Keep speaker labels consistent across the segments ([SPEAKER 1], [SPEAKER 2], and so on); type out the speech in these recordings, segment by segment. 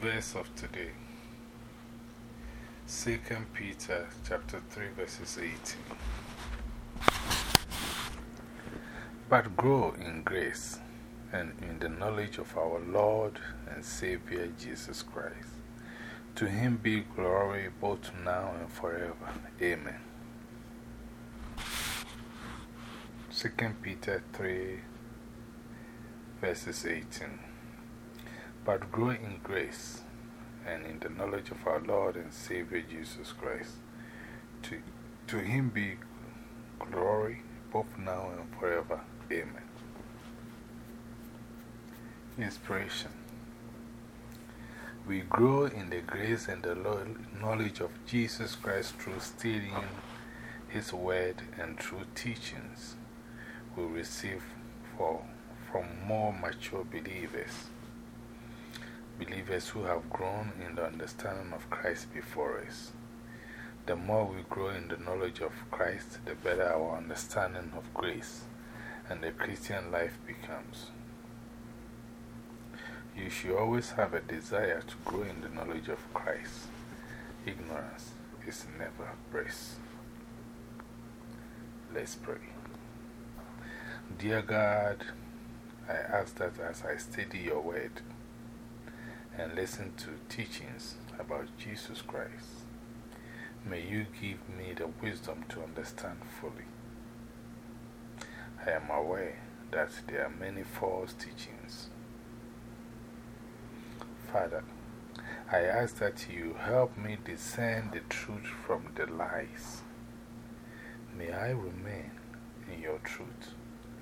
[SPEAKER 1] Verse of today 2 Peter chapter 3, verses 18. But grow in grace and in the knowledge of our Lord and Savior Jesus Christ. To him be glory both now and forever. Amen. 2 Peter 3, verses 18. But grow in grace and in the knowledge of our Lord and Savior Jesus Christ. To, to him be glory both now and forever. Amen. Inspiration We grow in the grace and the knowledge of Jesus Christ through studying His Word and through teachings we receive for, from more mature believers. Believers who have grown in the understanding of Christ before us. The more we grow in the knowledge of Christ, the better our understanding of grace and the Christian life becomes. You should always have a desire to grow in the knowledge of Christ. Ignorance is never bliss. Let's pray. Dear God, I ask that as I study your word and listen to teachings about Jesus Christ, may you give me the wisdom to understand fully. I am aware that there are many false teachings. Father, I ask that you help me discern the truth from the lies. May I remain in your truth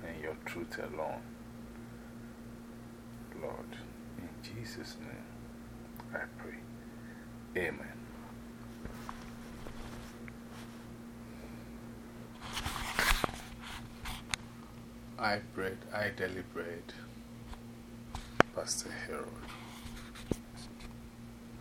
[SPEAKER 1] and your truth alone. Lord, Jesus' name I pray. Amen. I bread, I deliberate. Pastor Harold.